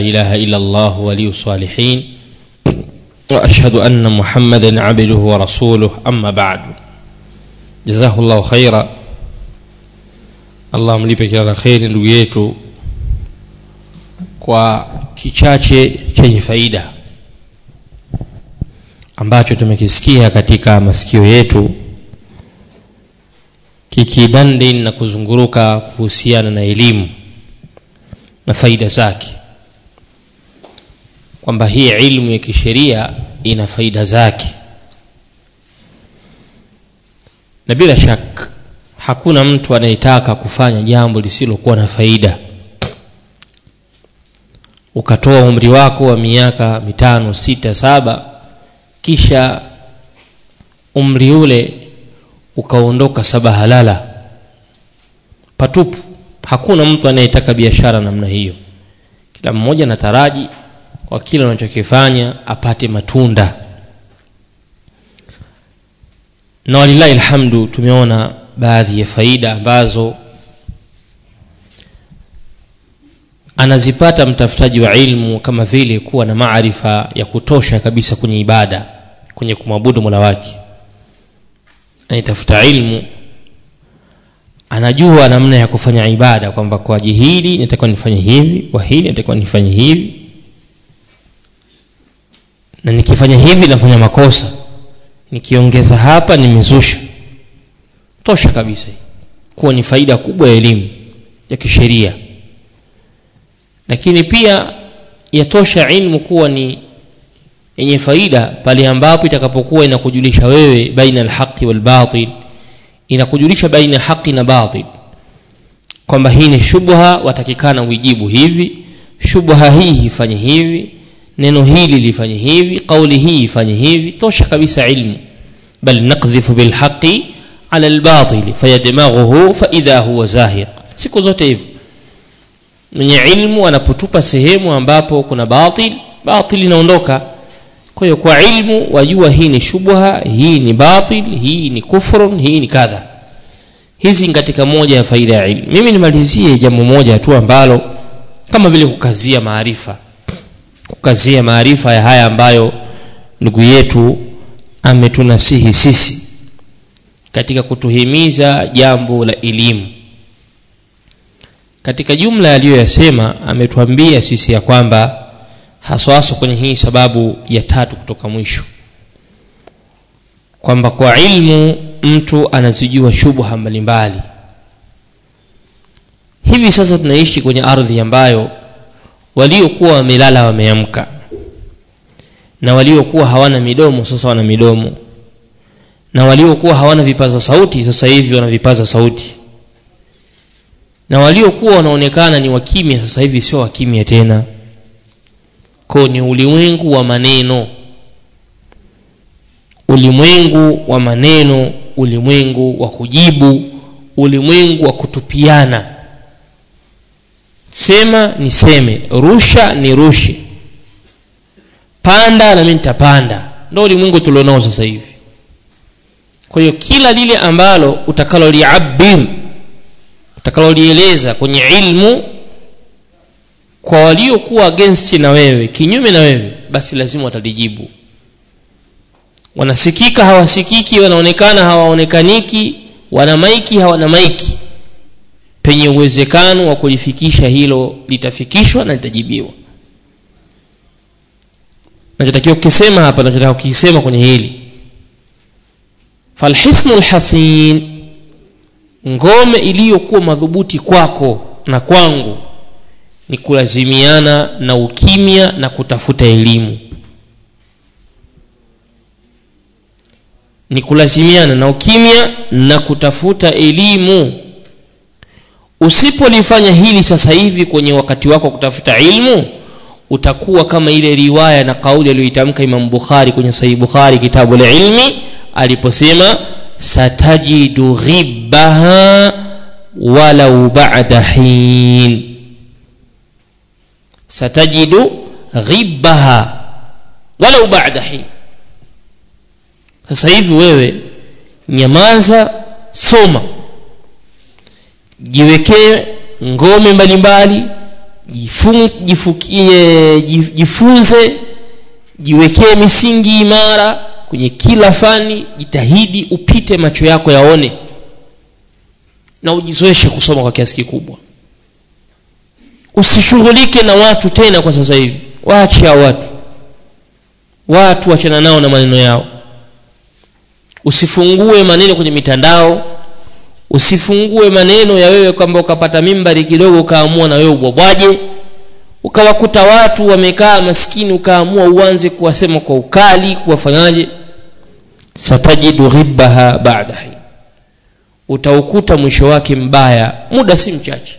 إله إلا الله ولي الصالحين وأشهد أن محمدا عبده ورسوله أما بعد جزاه الله خيرا Allah mlipe kila la kheri ndugu yetu kwa kichache chenye faida ambacho tumekisikia katika masikio yetu kikidandin na kuzunguruka kuhusiana na elimu na faida zake kwamba hii ilmu ya kisheria ina faida zake. Na bila shaka hakuna mtu anayetaka kufanya jambo lisilokuwa na faida. Ukatoa umri wako wa miaka mitano sita saba kisha umri ule ukaondoka saba halala. Patupu. Hakuna mtu anayetaka biashara namna hiyo. Kila mmoja anataraji kwa kile unachokifanya apate matunda. Na walilahi alhamdu tumeona baadhi ya faida ambazo anazipata mtafutaji wa ilmu kama vile kuwa na maarifa ya kutosha kabisa kwenye ibada kwenye kumwabudu mola wake. Anaitafuta ilmu anajua namna ya kufanya ibada kwamba kwa jihili nitakuwa nifanye hivi kwa hili nitakuwa nifanye hivi na nikifanya hivi nafanya makosa. Nikiongeza hapa nimezusha. Tosha kabisa kuwa ni faida kubwa ya elimu ya kisheria. Lakini pia yatosha ilmu kuwa ni yenye faida pale ambapo itakapokuwa inakujulisha wewe baina alhaqi walbatil. Inakujulisha baina haqi na batil. Kwamba hii ni shubha watakikana uijibu hivi. Shubha hii ifanye hivi neno hili lifanye hivi kauli hii ifanye hivi tosha kabisa ilmu. Bal naqdhifu bilhaqi ala albatil fayadmaghuhu faidha huwa zahiq. Siku zote hivyo. Mwenye ilmu anapotupa sehemu ambapo kuna batil batil inaondoka. Kwa hiyo kwa ilmu wajua hii ni shubha hii ni batil hii ni kufrun hii ni kadha. Hizi ni katika moja ya faida ya ilmu. Mimi nimalizie jambo moja tu ambalo kama vile kukazia maarifa kukazia maarifa ya haya ambayo ndugu yetu ametunasihi sisi katika kutuhimiza jambo la elimu. Katika jumla aliyoyasema ametuambia sisi ya kwamba haswaswa kwenye hii sababu ya tatu kutoka mwisho kwamba kwa ilmu mtu anazijua shubha mbalimbali. Hivi sasa tunaishi kwenye ardhi ambayo waliokuwa wamelala wameamka. Na waliokuwa hawana midomo sasa wana midomo. Na waliokuwa hawana vipaza sauti sasa hivi wana vipaza sauti. Na waliokuwa wanaonekana ni wakimya sasa hivi sio wakimya tena. Kwa ni ulimwengu wa maneno. Ulimwengu wa maneno ulimwengu wa kujibu ulimwengu wa kutupiana sema niseme. Rusha ni rushi. Panda na mimi nitapanda. Ndio ulimwengu tulionao sasa hivi. Kwa hiyo kila lile ambalo utakaloliabir utakalolieleza kwenye ilmu kwa waliokuwa against na wewe kinyume na wewe basi lazima watalijibu. Wanasikika hawasikiki wanaonekana hawaonekaniki wana maiki hawana maiki penye uwezekano wa kulifikisha hilo litafikishwa na litajibiwa. Nachotakiwa kukisema hapa nachotaka kukisema kwenye hili. Falhisnu lhasin ngome iliyokuwa madhubuti kwako na kwangu ni kulazimiana na ukimya na kutafuta elimu. Ni kulazimiana na ukimya na kutafuta elimu usipolifanya hili sasa hivi kwenye wakati wako wa kutafuta ilmu utakuwa kama ile riwaya na kauli aliyoitamka Imam Bukhari kwenye Sahih Bukhari kitabu la ilmi aliposema satajidu ghibbaha walau ba'da hin. Satajidu ghibbaha walau ba'da hin. Sasa hivi wewe nyamaza soma jiwekee ngome mbalimbali jifukie jifunze jiwekee misingi imara kwenye kila fani jitahidi upite macho yako yaone na ujizoeshe kusoma kwa kiasi kikubwa. Usishughulike na watu tena kwa sasa hivi. Waache hao watu. Watu wachana nao na maneno yao. Usifungue maneno kwenye mitandao usifungue maneno ya wewe kwamba ukapata mimbari kidogo ukaamua na wewe ubwabwaje. Ukawakuta watu wamekaa maskini ukaamua uanze kuwasema kwa ukali kuwafanyaje. Satajidu ghibbaha baada utaukuta mwisho wake mbaya muda si mchache.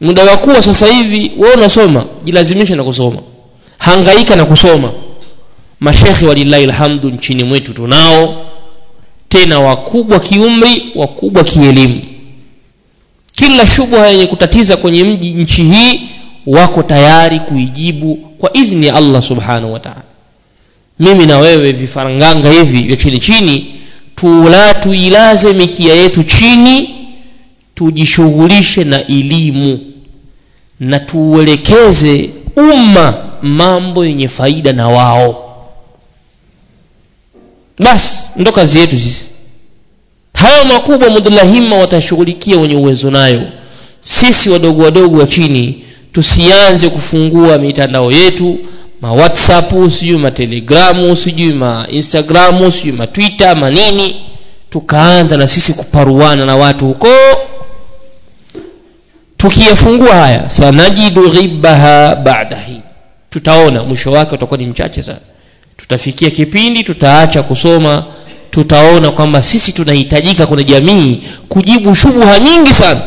Muda wa kuwa sasa hivi wewe unasoma jilazimisha na kusoma. Hangaika na kusoma. Mashekhe walilahi alhamdu nchini mwetu tunao tena wakubwa kiumri wakubwa kielimu. Kila shubha yenye kutatiza kwenye mji nchi hii wako tayari kuijibu kwa idhni ya Allah subhanahu wa ta'ala. Mimi na wewe vifaranganga hivi vya chini chini tula tuilaze mikia yetu chini tujishughulishe na elimu na tuuelekeze umma mambo yenye faida na wao basi ndo kazi yetu sisi. Hayo makubwa mudlahima watashughulikia wenye uwezo nayo. Sisi wadogo wadogo wa chini tusianze kufungua mitandao yetu ma whatsapp sijui matelegramu sijui ma instagramu sijui ma twitter manini tukaanza na sisi kuparuana na watu huko. Tukiyafungua haya sanajidu ghibaha baada hii tutaona mwisho wake utakuwa ni mchache sana tutafikia kipindi tutaacha kusoma tutaona kwamba sisi tunahitajika kwenye jamii kujibu shubuha nyingi sana.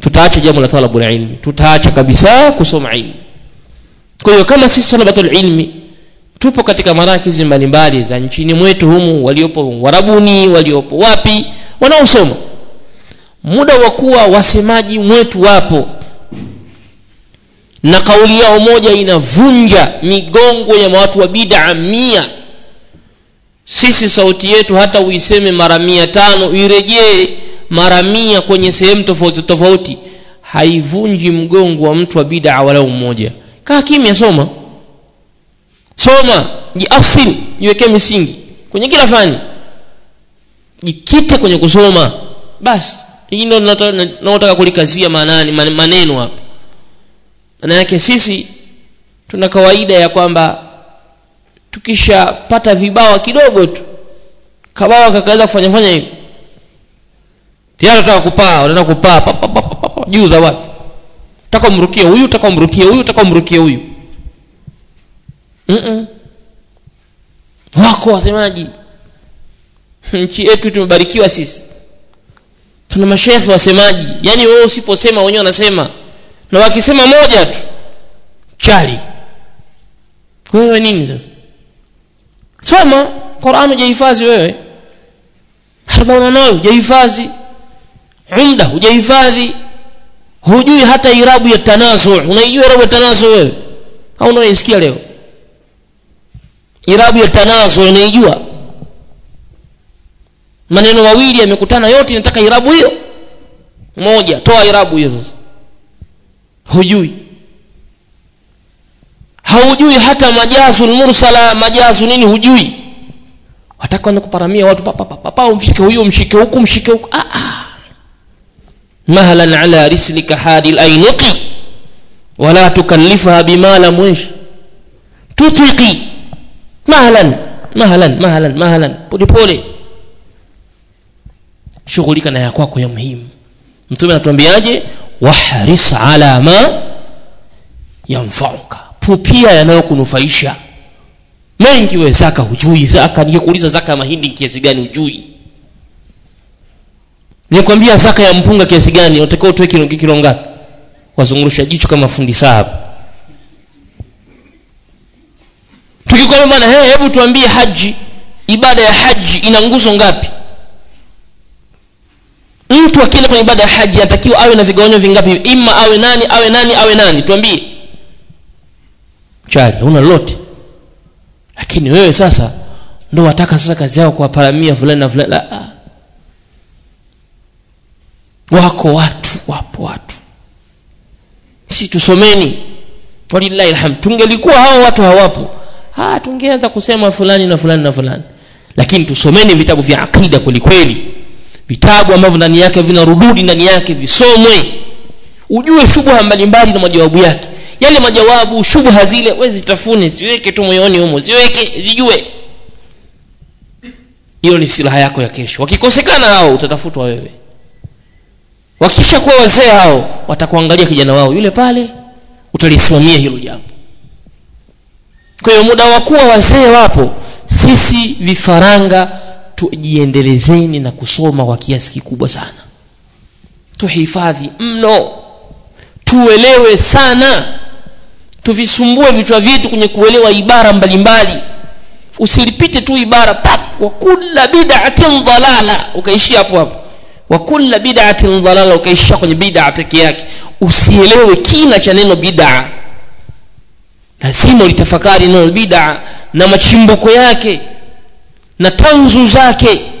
Tutaacha jambo la talabul ilmi tutaacha kabisa kusoma ilmu kwa hiyo kama sisi talabatul ilmi tupo katika marakizi mbalimbali za nchini mwetu humu waliopo warabuni waliopo wapi wanaosoma. Muda wa kuwa wasemaji mwetu wapo na kauli yao moja inavunja migongo ya watu wa bid'a mia. Sisi sauti yetu hata uiseme mara mia tano irejee mara mia kwenye sehemu tofauti tofauti. Haivunji mgongo wa mtu wa bid'a walau mmoja kaa kimya soma. Soma. Jiasili jiwekee misingi. Kwenye kila fani. Jikite kwenye kusoma. Basi. Hii ndio naotaka kulikazia maanani maneno hapa maana yake sisi tuna kawaida ya kwamba tukishapata vibawa kidogo tu kabawa kakaweza kufanya fanya hivi. Tayari unataka kupaa unaenda kupaa juu za watu taka umrukie huyu taka umrukie huyu taka umrukie huyu. Mm -mm. wako wasemaji nchi yetu tumebarikiwa sisi. Tuna mashekhe wasemaji. Yani wewe usiposema wenyewe wanasema na wakisema moja tu chali. Wewe nini sasa? Soma Qur'an hujahifadhi wewe. Harbauna nayo hujahifadhi. Umda hujahifadhi. Hujui hata irabu ya tanazu. Unaijua irabu ya tanazu wewe? Au unaisikia leo? Irabu ya tanazu unaijua? Maneno mawili yamekutana yote inataka irabu hiyo. Moja toa irabu hiyo sasa hujui. Haujui hata majazu mursala majazu nini hujui. Wataka na kuparamia watu papa papa umshike huyu umshike huku mshike huku. Ah ah. Mahlan ala rislika hadil ainuqi wala tukallifha bima lam wish. Tutiqi mahlan mahlan mahlan mahlan pole pole. Shughulika na ya kwako ya muhimu mtume anatuambiaje? Wahris ala ma yanfauka. Pupia yanayokunufaisha. Mengi we zaka hujui. Zaka ningekuuliza zaka ya mahindi kiasi gani hujui? Nikwambia zaka ya mpunga kiasi gani? Unatakiwa utoe kilo, kilo ngapi? Wazungurusha jicho kama fundi sahabu. Tukikwambia bwana hey, hebu tuambie haji. Ibada ya haji ina nguzo ngapi mtu akienda kwenye ibada ya haji anatakiwa awe na vigawanyo vingapi? Ima awe nani awe nani awe nani? Tuambie. Chali huna lolote. Lakini wewe sasa ndo wataka sasa kazi yao kuwaparamia fulani na fulani. La wako watu wapo watu. Si tusomeni. Walillahi alhamd. Tungelikuwa hao watu hawapo. Ah tungeanza kusema fulani na fulani na fulani. Lakini tusomeni vitabu vya akida kwelikweli vitabu ambavyo ndani yake vina rududi ndani yake visomwe. Ujue shubha mbalimbali na majawabu yake. Yale majawabu shubha zile wezi zitafune ziweke tu moyoni humo ziweke zijue. Hiyo ni silaha yako ya kesho. Wakikosekana hao utatafutwa wewe. Wakisha kuwa wazee hao watakuangalia kijana wao yule pale utalisimamia hilo jambo. Kwa hiyo muda wa kuwa wazee wapo sisi vifaranga tujiendelezeni na kusoma kwa kiasi kikubwa sana. Tuhifadhi mno. Tuelewe sana. Tuvisumbue vichwa vyetu kwenye kuelewa ibara mbalimbali. Usilipite tu ibara pap wa kulla bid'atin dalala ukaishia hapo hapo. Wa kulla bid'atin dalala ukaishia kwenye bid'a peke yake. Usielewe kina cha neno bid'a. Lazima ulitafakari neno bid'a na machimbuko yake na tanzu zake.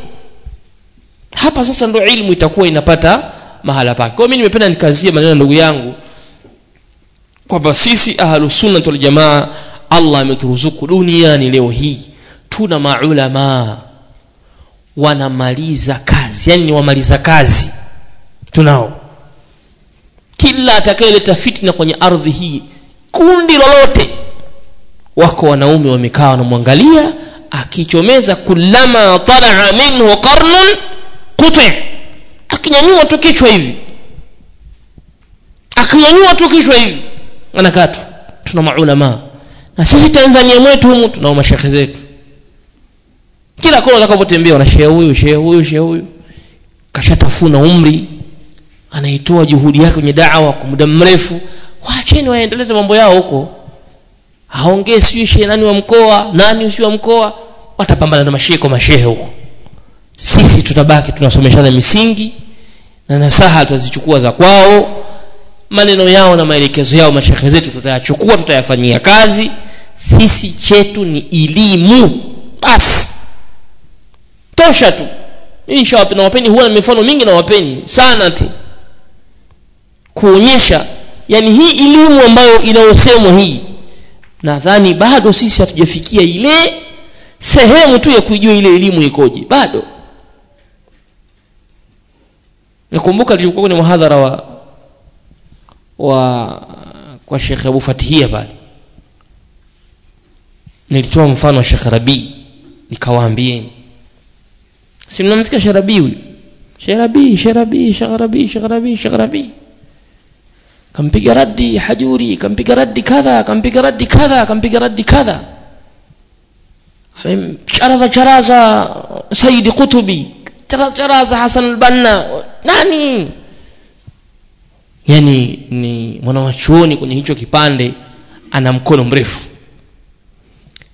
Hapa sasa ndo ilmu itakuwa inapata mahala pake. Kwa mimi nimependa nikazie maneno ndugu yangu kwamba sisi ahlusunna wal jamaa Allah ameturuzuku duniani leo hii. Tuna maulama wanamaliza kazi yani wamaliza kazi tunao. Kila atakayeleta fitna kwenye ardhi hii kundi lolote wako wanaume wamekaa wanamwangalia akichomeza kullama talaa minhu qarnun quti akinyanyua tu kichwa hivi. Akinyanyua tu kichwa hivi. Anakatwa tuna maulama. Na sisi Tanzania mwetu humu tunao mashekhe zetu. Kila kona utakapotembea una shehe huyu shehe huyu shehe huyu. Kashatafuna umri. Anaitoa juhudi yake kwenye da'wa kwa muda mrefu. Waacheni waendeleze mambo yao huko. Aongee sijui shehe nani wa mkoa nani usio wa mkoa watapambana na mashehe kwa mashehe huko sisi tutabaki tunasomeshana misingi na nasaha tutazichukua za kwao. Maneno yao na maelekezo yao mashehe zetu tutayachukua tutayafanyia kazi. Sisi chetu ni elimu. Basi tosha tu. Nawapeni huwa na mifano mingi na wapeni sana tu. Kuonyesha yani hii elimu ambayo inayosemwa hii nadhani bado sisi hatujafikia ile sehemu tu ya kuijua ile elimu ikoje. Bado. Nakumbuka nilikuwa kwenye muhadhara wa wa kwa Sheikh Abu Fatihia pale. Nilitoa mfano wa Sheikh Rabi nikawaambieni si mnamsikia Sheikh Rabi huyu? Sheikh Rabi Sheikh Rabi Sheikh Rabi Sheikh Rabi Sheikh Rabi kampiga raddi hajuri kampiga raddi kadha kampiga raddi kadha kampiga raddi kadha charaza charaza Saidi Kutubi charaza charaza hasan al-Banna. Nani? Yani ni mwanawachuoni kwenye hicho kipande ana mkono mrefu.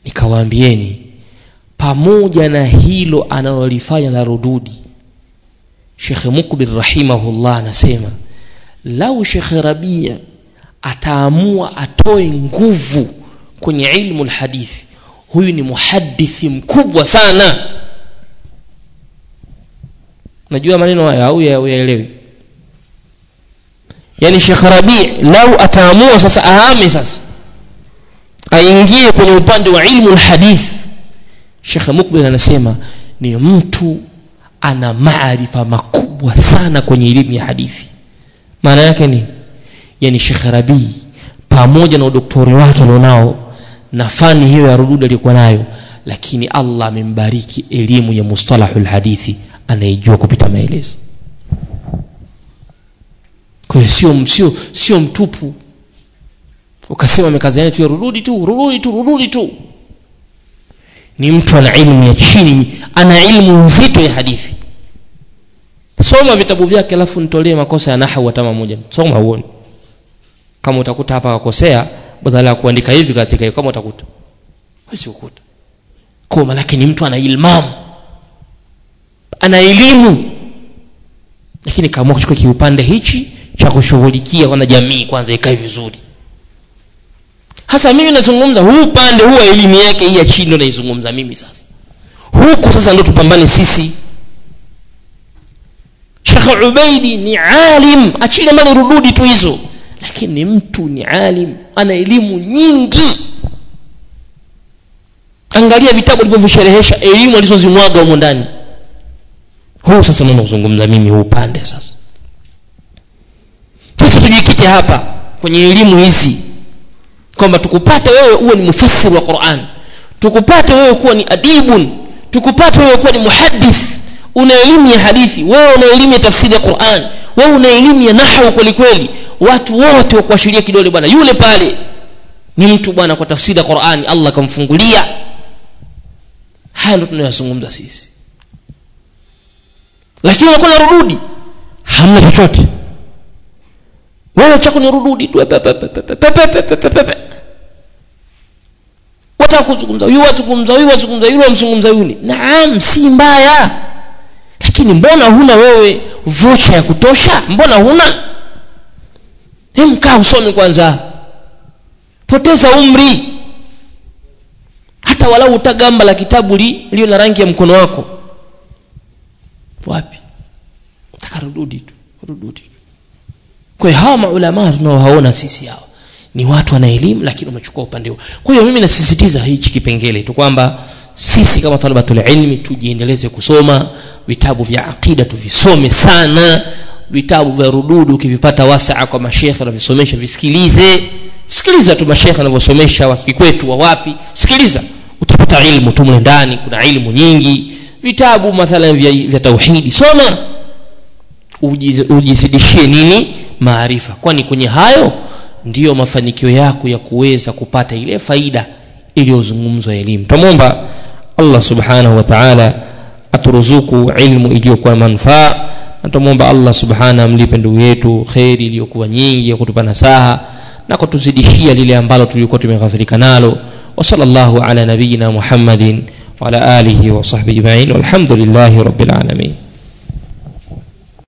Nikawaambieni pamoja na hilo analolifanya la rududi Sheikh Mukbil rahimahullah anasema lau Sheikh Rabia ataamua atoe nguvu kwenye ilmu alhadithi huyu ni muhadithi mkubwa sana. Najua maneno haya au yaelewi yani Sheikh Rabi lau ataamua sasa ahame sasa aingie kwenye upande wa ilmu alhadith Sheikh Mukbil anasema ni mtu ana maarifa makubwa sana kwenye elimu ya hadithi. Maana yake ni yani Sheikh Rabi pamoja na udoktori wake alionao na fani hiyo ya rudud aliyokuwa nayo lakini Allah amembariki elimu ya mustalahul hadithi anayejua kupita maelezo. Kwa sio sio sio mtupu ukasema amekazania tu rududi tu rududi tu rududi tu. Ni mtu ana ilmu ya chini ana ilmu nzito ya hadithi. Soma vitabu vyake alafu nitolee makosa ya nahwu hata moja. Soma uone. Kama utakuta hapa akosea badala ya kuandika hivi katika kama utakuta. Basi ukuta. Kwa maana ni mtu ana ilmamu. Ana elimu. Lakini kaamua kuchukua kiupande hichi cha kushughulikia wana jamii kwanza ikae vizuri. Hasa mimi nazungumza huu upande huu wa elimu yake hii ya chini ndo naizungumza mimi sasa. Huku sasa ndo tupambane sisi. Sheikh Ubaidi ni alim. Achile mali rududi tu hizo lakini ni mtu ni alim ana elimu nyingi. Angalia vitabu alivyovisherehesha elimu alizozimwaga humo ndani. Huu sasa ndio kuzungumza mimi huu upande sasa. Sisi tujikite hapa kwenye elimu hizi kwamba tukupate wewe uwe ni mufassir wa Qur'an tukupate wewe kuwa ni adibun tukupate wewe kuwa ni muhaddith. Una elimu ya hadithi wewe una elimu ya tafsiri ya Qur'an wewe una elimu ya nahwu kweli kweli watu wote wa kuashiria kidole bwana yule pale. Ni mtu bwana kwa tafsiri ya qurani Allah kamfungulia haya ndio tunayozungumza sisi. Lakini unakuwa rududi. Hamna chochote. Wewe chako ni rududi tu. Wataka kuzungumza huyu wazungumza huyu wazungumza yule wamzungumza yule. Naam si mbaya. Lakini mbona huna wewe vocha ya kutosha? Mbona huna hemkaa usome kwanza. Poteza umri. Hata walau utagamba la kitabu li lio na rangi ya mkono wako. Wapi? Taka rududi tu rududi kwa hiyo hawa maulama tunaowaona sisi hawa ni watu wana elimu lakini wamechukua upande huo. Kwa hiyo mimi nasisitiza hichi kipengele tu kwamba sisi kama talabatul ilmi tujiendeleze kusoma vitabu vya aqida tuvisome sana vitabu vya rududu ukivipata wasaa kwa mashekhe anavisomesha visikilize. Sikiliza tu mashekhe anavyosomesha wa kikwetu wa wapi. Sikiliza. Utapata ilmu tu mle ndani kuna ilmu nyingi. Vitabu mathalan vya, vya tauhidi. Soma. Ujizidishie nini? Maarifa. Kwani kwenye hayo ndiyo mafanikio yako ya kuweza kupata ile faida iliyozungumzwa elimu. Tumomba Allah subhanahu wa ta'ala aturuzuku ilmu iliyokuwa manufaa na Allah subhana amlipe ndugu yetu kheri iliyokuwa nyingi ya kutupa nasaha na kutuzidishia lile ambalo tulikuwa tumeghafirika nalo. Wa sallallahu ala nabiyina Muhammadin wa ala alihi wa sahbihi ajma'in. Walhamdulillahi rabbil alamin